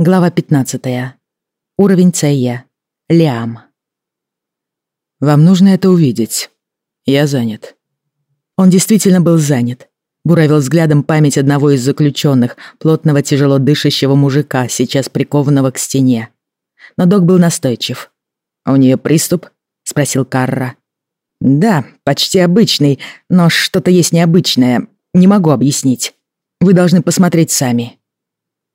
Глава 15. Уровень ЦЕ. Лиам. «Вам нужно это увидеть. Я занят». Он действительно был занят. Буравил взглядом память одного из заключенных, плотного тяжело дышащего мужика, сейчас прикованного к стене. Но док был настойчив. «А «У нее приступ?» — спросил Карра. «Да, почти обычный, но что-то есть необычное. Не могу объяснить. Вы должны посмотреть сами».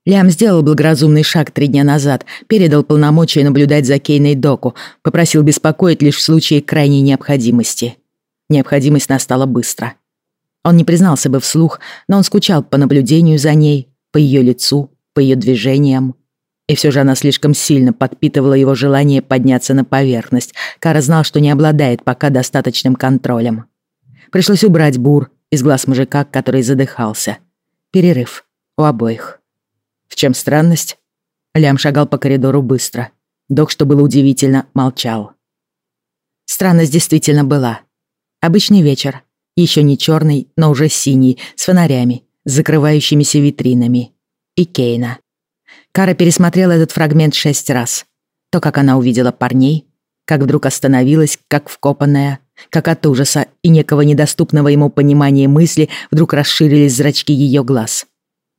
Лям сделал благоразумный шаг три дня назад, передал полномочия наблюдать за Кейной Доку, попросил беспокоить лишь в случае крайней необходимости. Необходимость настала быстро. Он не признался бы вслух, но он скучал по наблюдению за ней, по ее лицу, по ее движениям. И все же она слишком сильно подпитывала его желание подняться на поверхность. Кара знал, что не обладает пока достаточным контролем. Пришлось убрать бур из глаз мужика, который задыхался. Перерыв у обоих. В чем странность? Лям шагал по коридору быстро. Док, что было удивительно, молчал. Странность действительно была. Обычный вечер. Еще не черный, но уже синий, с фонарями, с закрывающимися витринами. И Кейна. Кара пересмотрела этот фрагмент шесть раз. То, как она увидела парней, как вдруг остановилась, как вкопанная, как от ужаса и некого недоступного ему понимания мысли вдруг расширились зрачки ее глаз,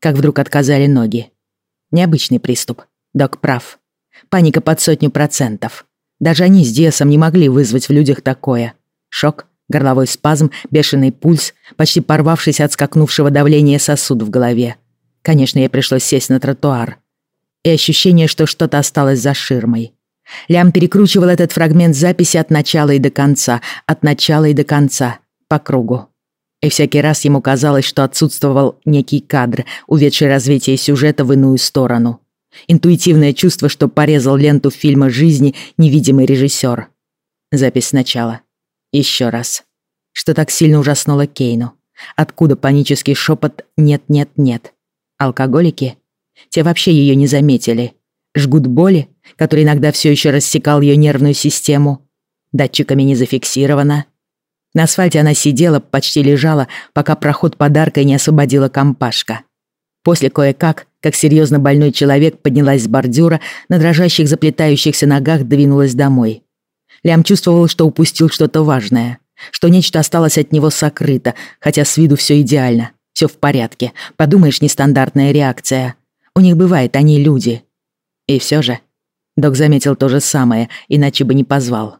как вдруг отказали ноги. Необычный приступ. Док прав. Паника под сотню процентов. Даже они с Диасом не могли вызвать в людях такое. Шок, горловой спазм, бешеный пульс, почти порвавшийся от скакнувшего давления сосуд в голове. Конечно, ей пришлось сесть на тротуар. И ощущение, что что-то осталось за ширмой. Лям перекручивал этот фрагмент записи от начала и до конца, от начала и до конца, по кругу. И всякий раз ему казалось, что отсутствовал некий кадр, уведший развитие сюжета в иную сторону. Интуитивное чувство, что порезал ленту фильма жизни невидимый режиссер. Запись сначала. Еще раз. Что так сильно ужаснуло Кейну. Откуда панический шепот «нет-нет-нет». Алкоголики? Те вообще ее не заметили. Жгут боли, который иногда все еще рассекал ее нервную систему. Датчиками не зафиксировано. На асфальте она сидела, почти лежала, пока проход подарка не освободила компашка. После кое-как, как серьезно больной человек, поднялась с бордюра, на дрожащих заплетающихся ногах двинулась домой. Лям чувствовал, что упустил что-то важное, что нечто осталось от него сокрыто, хотя с виду все идеально, все в порядке. Подумаешь, нестандартная реакция. У них бывает, они люди. И все же... Док заметил то же самое, иначе бы не позвал.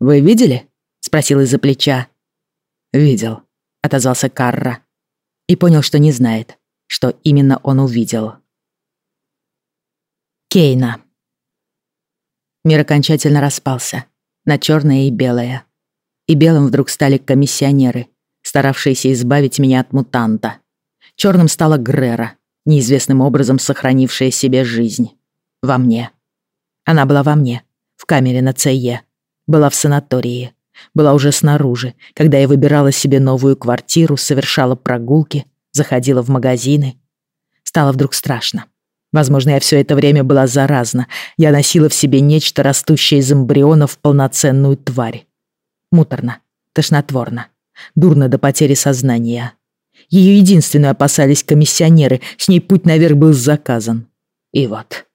«Вы видели?» Спросил из-за плеча. «Видел», — отозвался Карра. И понял, что не знает, что именно он увидел. Кейна. Мир окончательно распался на черное и белое. И белым вдруг стали комиссионеры, старавшиеся избавить меня от мутанта. Черным стала Грера, неизвестным образом сохранившая себе жизнь. Во мне. Она была во мне, в камере на ЦЕ, была в санатории, была уже снаружи, когда я выбирала себе новую квартиру, совершала прогулки, заходила в магазины. Стало вдруг страшно. Возможно, я все это время была заразна. Я носила в себе нечто, растущее из эмбриона в полноценную тварь. Муторно, тошнотворно, дурно до потери сознания. Ее единственную опасались комиссионеры, с ней путь наверх был заказан. И вот.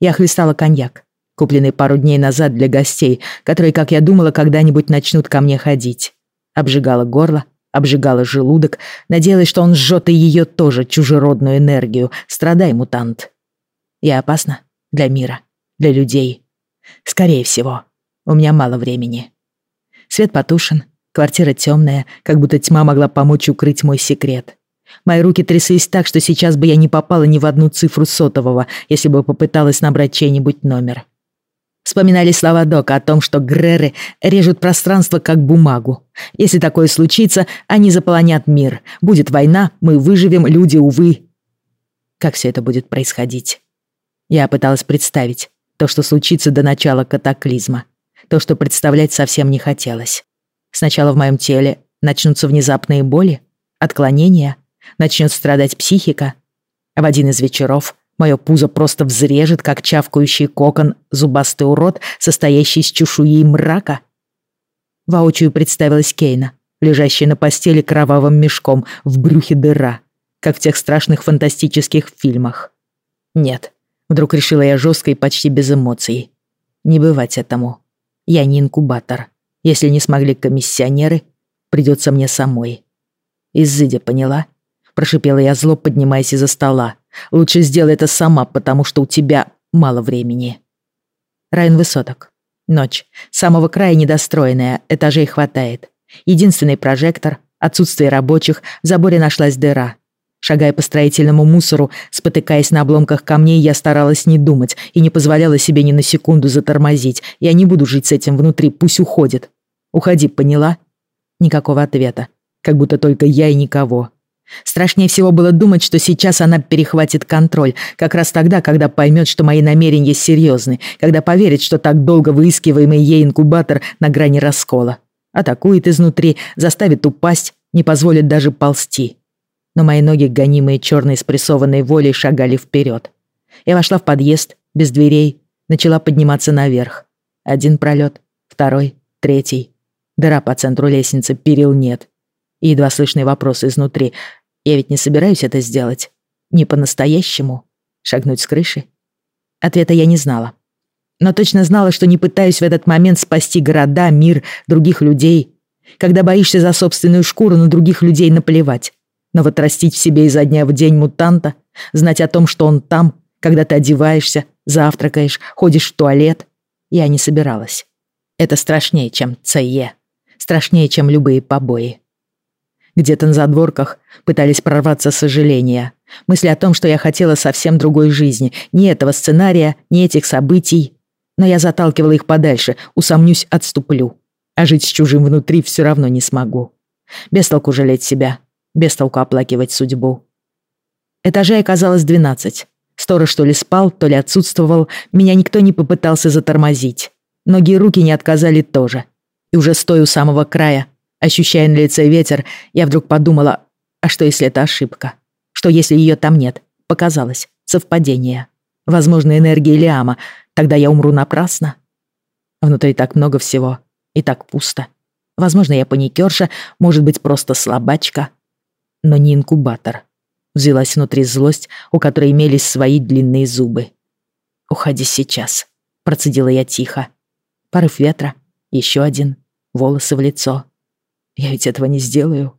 Я хлестала коньяк, купленный пару дней назад для гостей, которые, как я думала, когда-нибудь начнут ко мне ходить. Обжигала горло, обжигала желудок, надеялась, что он жжет и ее тоже чужеродную энергию. Страдай, мутант. Я опасна для мира, для людей. Скорее всего, у меня мало времени. Свет потушен, квартира темная, как будто тьма могла помочь укрыть мой секрет. Мои руки тряслись так, что сейчас бы я не попала ни в одну цифру сотового, если бы попыталась набрать чей-нибудь номер. Вспоминали слова Дока о том, что Греры режут пространство как бумагу. Если такое случится, они заполонят мир. Будет война, мы выживем, люди, увы. Как все это будет происходить? Я пыталась представить то, что случится до начала катаклизма. То, что представлять совсем не хотелось. Сначала в моем теле начнутся внезапные боли, отклонения, начнет страдать психика. В один из вечеров Мое пузо просто взрежет, как чавкающий кокон, зубастый урод, состоящий из чешуи и мрака. Воочию представилась Кейна, лежащая на постели кровавым мешком, в брюхе дыра, как в тех страшных фантастических фильмах. Нет, Вдруг решила я жестко и почти без эмоций. Не бывать этому. Я не инкубатор. Если не смогли комиссионеры, придется мне самой. Изыдя поняла? Прошипела я зло, поднимаясь из-за стола. Лучше сделай это сама, потому что у тебя мало времени. Район высоток. Ночь. Самого края недостроенная, этажей хватает. Единственный прожектор, отсутствие рабочих, в заборе нашлась дыра. Шагая по строительному мусору, спотыкаясь на обломках камней, я старалась не думать и не позволяла себе ни на секунду затормозить. Я не буду жить с этим внутри, пусть уходит. Уходи, поняла? Никакого ответа. Как будто только я и никого. Страшнее всего было думать, что сейчас она перехватит контроль, как раз тогда, когда поймет, что мои намерения серьезны, когда поверит, что так долго выискиваемый ей инкубатор на грани раскола. Атакует изнутри, заставит упасть, не позволит даже ползти. Но мои ноги, гонимые черной спрессованной волей, шагали вперед. Я вошла в подъезд, без дверей, начала подниматься наверх. Один пролет, второй, третий. Дыра по центру лестницы, перил нет и едва слышный вопрос изнутри. «Я ведь не собираюсь это сделать. Не по-настоящему. Шагнуть с крыши?» Ответа я не знала. Но точно знала, что не пытаюсь в этот момент спасти города, мир, других людей. Когда боишься за собственную шкуру, на других людей наплевать. Но вот растить в себе изо дня в день мутанта, знать о том, что он там, когда ты одеваешься, завтракаешь, ходишь в туалет, я не собиралась. Это страшнее, чем ЦЕ. Страшнее, чем любые побои. Где-то на задворках пытались прорваться сожаления. Мысли о том, что я хотела совсем другой жизни. Ни этого сценария, ни этих событий. Но я заталкивала их подальше, усомнюсь, отступлю. А жить с чужим внутри все равно не смогу. Без толку жалеть себя, без толку оплакивать судьбу. Этажей оказалось двенадцать. Сторож то ли спал, то ли отсутствовал, меня никто не попытался затормозить. Ноги и руки не отказали тоже. И уже стоя у самого края, Ощущая на лице ветер, я вдруг подумала, а что если это ошибка? Что если ее там нет? Показалось. Совпадение. Возможно, энергия Лиама. Тогда я умру напрасно. Внутри так много всего. И так пусто. Возможно, я паникерша, может быть, просто слабачка. Но не инкубатор. Взялась внутри злость, у которой имелись свои длинные зубы. «Уходи сейчас», — процедила я тихо. Порыв ветра, еще один, волосы в лицо. Я ведь этого не сделаю.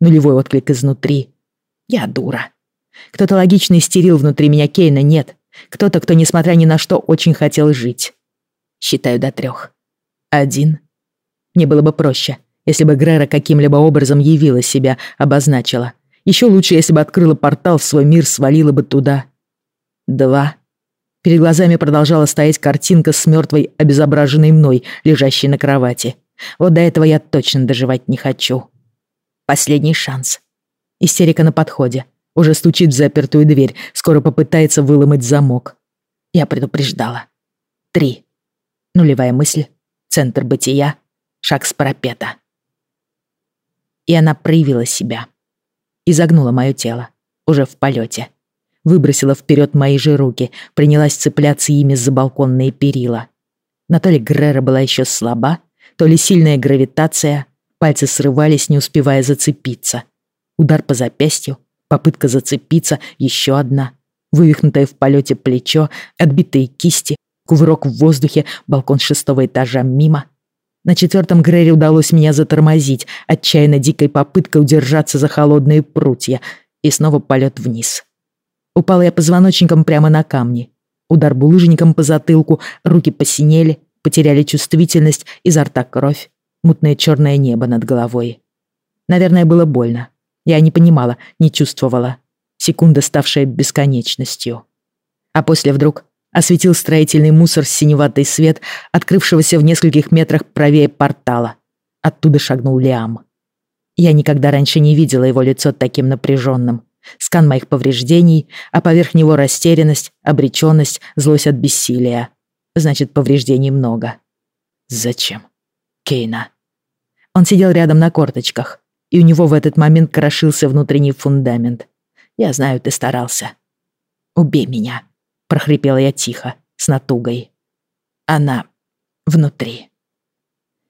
Нулевой отклик изнутри. Я дура. Кто-то логично истерил внутри меня Кейна, нет. Кто-то, кто, несмотря ни на что, очень хотел жить. Считаю до трех. Один. Мне было бы проще, если бы Грера каким-либо образом явила себя, обозначила. Еще лучше, если бы открыла портал в свой мир, свалила бы туда. Два. Перед глазами продолжала стоять картинка с мертвой, обезображенной мной, лежащей на кровати. Вот до этого я точно доживать не хочу. Последний шанс. Истерика на подходе. Уже стучит в запертую дверь, скоро попытается выломать замок. Я предупреждала. Три. Нулевая мысль. Центр бытия. Шаг с парапета. И она проявила себя. Изогнула мое тело. Уже в полете. Выбросила вперед мои же руки, принялась цепляться ими за балконные перила. Ли Грера была еще слаба, то ли сильная гравитация, пальцы срывались, не успевая зацепиться. Удар по запястью, попытка зацепиться, еще одна. Вывихнутое в полете плечо, отбитые кисти, кувырок в воздухе, балкон шестого этажа мимо. На четвертом Грэри удалось меня затормозить, отчаянно дикой попыткой удержаться за холодные прутья, и снова полет вниз. Упала я позвоночником прямо на камни. Удар булыжником по затылку, руки посинели, потеряли чувствительность, изо рта кровь, мутное черное небо над головой. Наверное, было больно. Я не понимала, не чувствовала. Секунда, ставшая бесконечностью. А после вдруг осветил строительный мусор синеватый свет, открывшегося в нескольких метрах правее портала. Оттуда шагнул Лиам. Я никогда раньше не видела его лицо таким напряженным. Скан моих повреждений, а поверх него растерянность, обреченность, злость от бессилия. Значит, повреждений много. Зачем? Кейна. Он сидел рядом на корточках, и у него в этот момент крошился внутренний фундамент. Я знаю, ты старался. Убей меня, прохрипела я тихо, с натугой. Она внутри.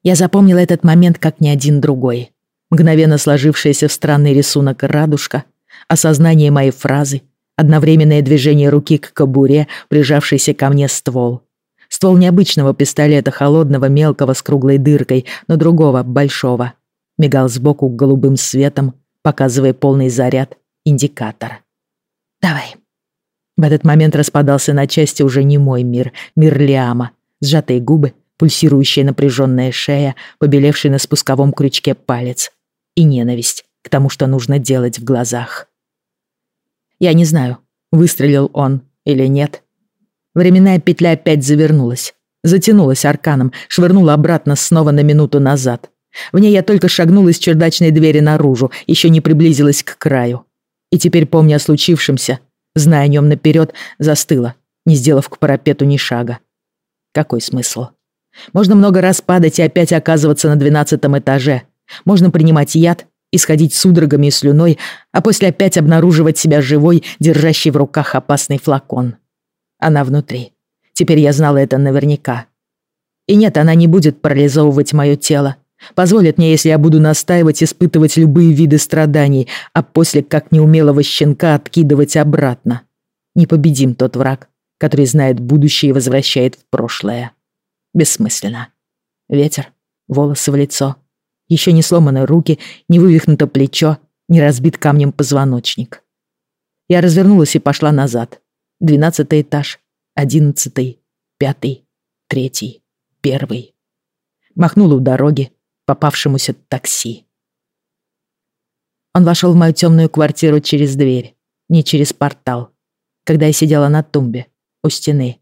Я запомнила этот момент как ни один другой. Мгновенно сложившаяся в странный рисунок радужка, осознание моей фразы, одновременное движение руки к кобуре, прижавшийся ко мне ствол. Ствол необычного пистолета, холодного, мелкого, с круглой дыркой, но другого, большого. Мигал сбоку голубым светом, показывая полный заряд, индикатор. «Давай». В этот момент распадался на части уже не мой мир, мир Лиама. Сжатые губы, пульсирующая напряженная шея, побелевший на спусковом крючке палец. И ненависть к тому, что нужно делать в глазах. Я не знаю, выстрелил он или нет. Временная петля опять завернулась, затянулась арканом, швырнула обратно снова на минуту назад. В ней я только шагнула из чердачной двери наружу, еще не приблизилась к краю. И теперь, помня о случившемся, зная о нем наперед, застыла, не сделав к парапету ни шага. Какой смысл? Можно много раз падать и опять оказываться на двенадцатом этаже. Можно принимать яд, исходить судорогами и слюной, а после опять обнаруживать себя живой, держащей в руках опасный флакон. Она внутри. Теперь я знала это наверняка. И нет, она не будет парализовывать мое тело. Позволит мне, если я буду настаивать, испытывать любые виды страданий, а после, как неумелого щенка, откидывать обратно. Непобедим тот враг, который знает будущее и возвращает в прошлое. Бессмысленно. Ветер, волосы в лицо. Еще не сломаны руки, не вывихнуто плечо, не разбит камнем позвоночник. Я развернулась и пошла назад. Двенадцатый этаж, одиннадцатый, пятый, третий, первый. Махнула у дороги, попавшемуся такси. Он вошел в мою темную квартиру через дверь, не через портал, когда я сидела на тумбе, у стены.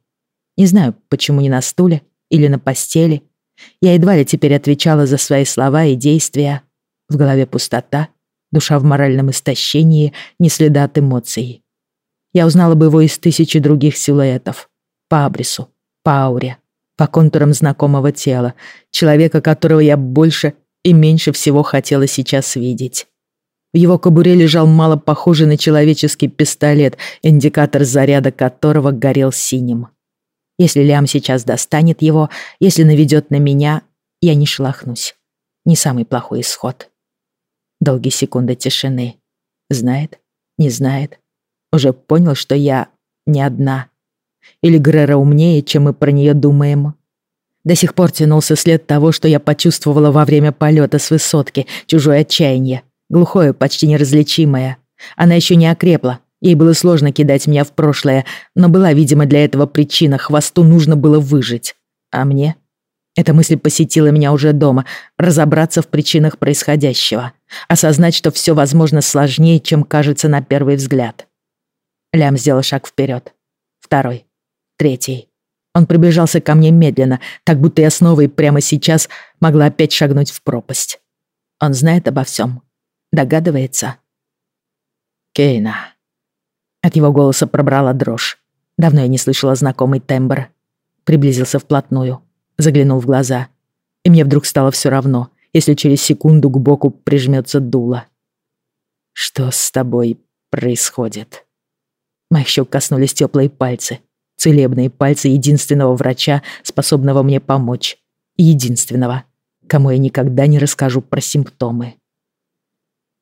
Не знаю, почему не на стуле, или на постели. Я едва ли теперь отвечала за свои слова и действия. В голове пустота, душа в моральном истощении, не следа от эмоций. Я узнала бы его из тысячи других силуэтов. По абрису, по ауре, по контурам знакомого тела, человека, которого я больше и меньше всего хотела сейчас видеть. В его кобуре лежал мало похожий на человеческий пистолет, индикатор заряда которого горел синим. Если Лям сейчас достанет его, если наведет на меня, я не шелохнусь. Не самый плохой исход. Долгие секунды тишины. Знает? Не знает? Уже понял, что я не одна. Или Грера умнее, чем мы про нее думаем. До сих пор тянулся след того, что я почувствовала во время полета с высотки, чужое отчаяние, глухое, почти неразличимое. Она еще не окрепла, Ей было сложно кидать меня в прошлое, но была, видимо, для этого причина. Хвосту нужно было выжить. А мне? Эта мысль посетила меня уже дома. Разобраться в причинах происходящего. Осознать, что все, возможно, сложнее, чем кажется на первый взгляд. Лям сделал шаг вперед. Второй. Третий. Он приближался ко мне медленно, так будто я снова и прямо сейчас могла опять шагнуть в пропасть. Он знает обо всем. Догадывается. Кейна. От его голоса пробрала дрожь. Давно я не слышала знакомый тембр. Приблизился вплотную, заглянул в глаза. И мне вдруг стало все равно, если через секунду к боку прижмется дуло. «Что с тобой происходит?» Моих щек коснулись теплые пальцы. Целебные пальцы единственного врача, способного мне помочь. Единственного, кому я никогда не расскажу про симптомы.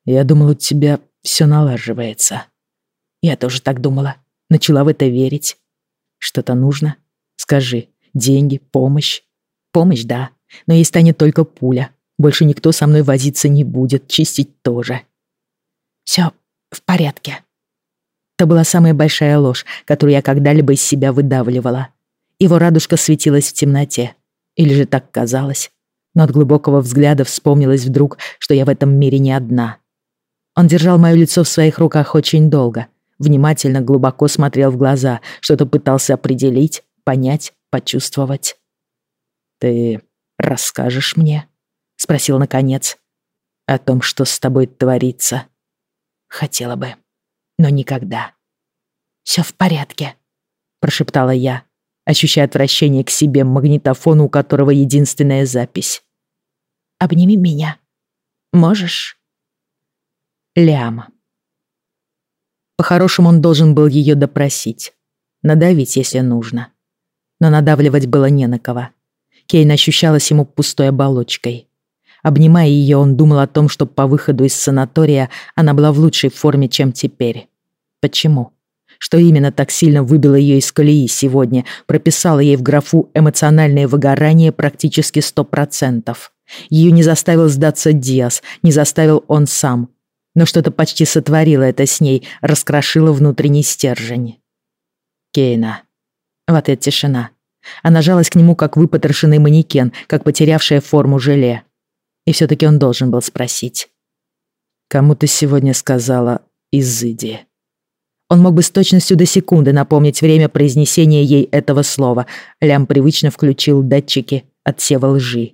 «Я думал, у тебя все налаживается», я тоже так думала. Начала в это верить. Что-то нужно? Скажи. Деньги, помощь. Помощь, да. Но ей станет только пуля. Больше никто со мной возиться не будет, чистить тоже. Все в порядке. Это была самая большая ложь, которую я когда-либо из себя выдавливала. Его радужка светилась в темноте. Или же так казалось. Но от глубокого взгляда вспомнилось вдруг, что я в этом мире не одна. Он держал мое лицо в своих руках очень долго — внимательно, глубоко смотрел в глаза, что-то пытался определить, понять, почувствовать. «Ты расскажешь мне?» — спросил наконец. «О том, что с тобой творится?» «Хотела бы, но никогда». «Всё в порядке», — прошептала я, ощущая отвращение к себе магнитофону, у которого единственная запись. «Обними меня. Можешь?» Ляма. По-хорошему, он должен был ее допросить. Надавить, если нужно. Но надавливать было не на кого. Кейн ощущалась ему пустой оболочкой. Обнимая ее, он думал о том, что по выходу из санатория она была в лучшей форме, чем теперь. Почему? Что именно так сильно выбило ее из колеи сегодня, прописала ей в графу «эмоциональное выгорание» практически сто процентов. Ее не заставил сдаться Диас, не заставил он сам. Но что-то почти сотворило это с ней, раскрошило внутренний стержень. Кейна. В ответ тишина. Она жалась к нему, как выпотрошенный манекен, как потерявшая форму желе. И все-таки он должен был спросить. «Кому ты сегодня сказала «изыди»?» Он мог бы с точностью до секунды напомнить время произнесения ей этого слова. Лям привычно включил датчики отсева лжи.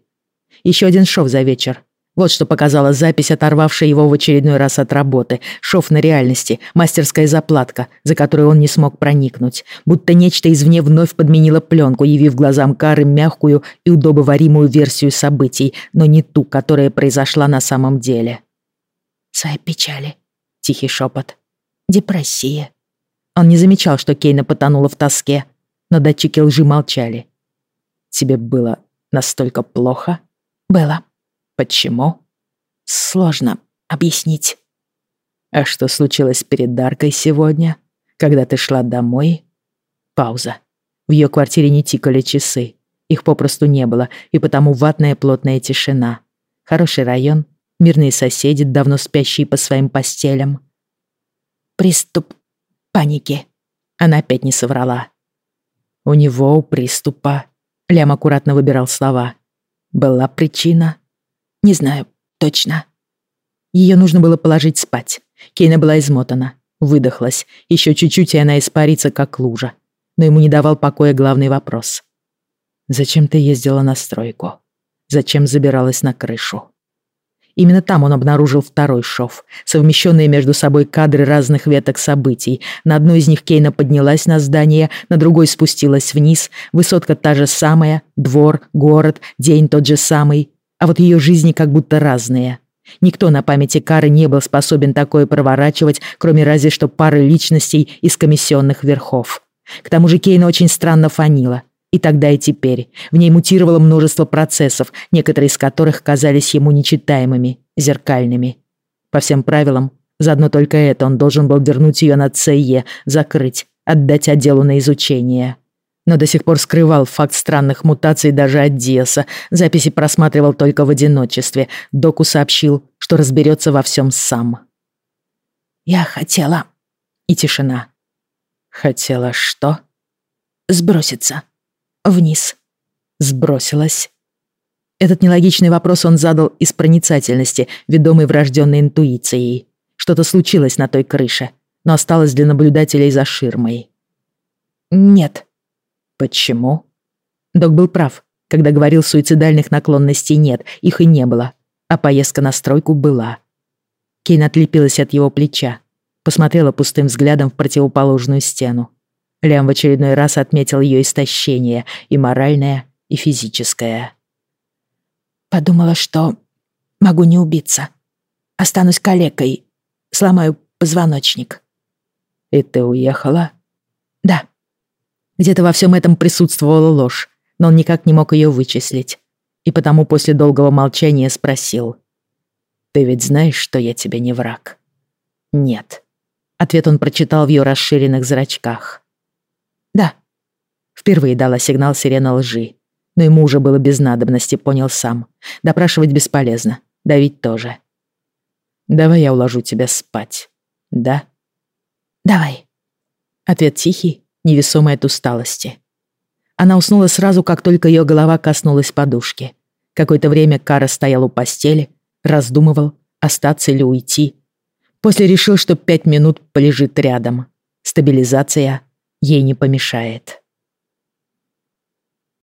Еще один шов за вечер. Вот что показала запись, оторвавшая его в очередной раз от работы. Шов на реальности, мастерская заплатка, за которую он не смог проникнуть. Будто нечто извне вновь подменило пленку, явив глазам Кары мягкую и удобоваримую версию событий, но не ту, которая произошла на самом деле. «Свои печали», — тихий шепот. «Депрессия». Он не замечал, что Кейна потонула в тоске, но датчики лжи молчали. «Тебе было настолько плохо?» «Было», Почему? Сложно объяснить. А что случилось перед Даркой сегодня, когда ты шла домой? Пауза. В ее квартире не тикали часы. Их попросту не было, и потому ватная плотная тишина. Хороший район, мирные соседи, давно спящие по своим постелям. Приступ паники. Она опять не соврала. У него у приступа. Лям аккуратно выбирал слова. Была причина. Не знаю точно. Ее нужно было положить спать. Кейна была измотана, выдохлась. Еще чуть-чуть, и она испарится, как лужа. Но ему не давал покоя главный вопрос. «Зачем ты ездила на стройку? Зачем забиралась на крышу?» Именно там он обнаружил второй шов, совмещенные между собой кадры разных веток событий. На одной из них Кейна поднялась на здание, на другой спустилась вниз. Высотка та же самая, двор, город, день тот же самый а вот ее жизни как будто разные. Никто на памяти Кары не был способен такое проворачивать, кроме разве что пары личностей из комиссионных верхов. К тому же Кейна очень странно фанила. И тогда, и теперь. В ней мутировало множество процессов, некоторые из которых казались ему нечитаемыми, зеркальными. По всем правилам, заодно только это он должен был вернуть ее на ЦЕ, закрыть, отдать отделу на изучение но до сих пор скрывал факт странных мутаций даже от Диаса. Записи просматривал только в одиночестве. Доку сообщил, что разберется во всем сам. «Я хотела...» И тишина. «Хотела что?» «Сброситься. Вниз». «Сбросилась?» Этот нелогичный вопрос он задал из проницательности, ведомой врожденной интуицией. Что-то случилось на той крыше, но осталось для наблюдателей за ширмой. «Нет», Почему? Док был прав, когда говорил, суицидальных наклонностей нет, их и не было, а поездка на стройку была. Кейн отлепилась от его плеча, посмотрела пустым взглядом в противоположную стену. Лям в очередной раз отметил ее истощение, и моральное, и физическое. Подумала, что могу не убиться. Останусь калекой, сломаю позвоночник. И ты уехала? Да. Где-то во всем этом присутствовала ложь, но он никак не мог ее вычислить. И потому после долгого молчания спросил. «Ты ведь знаешь, что я тебе не враг?» «Нет». Ответ он прочитал в ее расширенных зрачках. «Да». Впервые дала сигнал сирена лжи. Но ему уже было без надобности, понял сам. Допрашивать бесполезно, давить тоже. «Давай я уложу тебя спать, да?» «Давай». Ответ тихий, невесомой от усталости. Она уснула сразу, как только ее голова коснулась подушки. Какое-то время Кара стоял у постели, раздумывал, остаться или уйти. После решил, что пять минут полежит рядом. Стабилизация ей не помешает.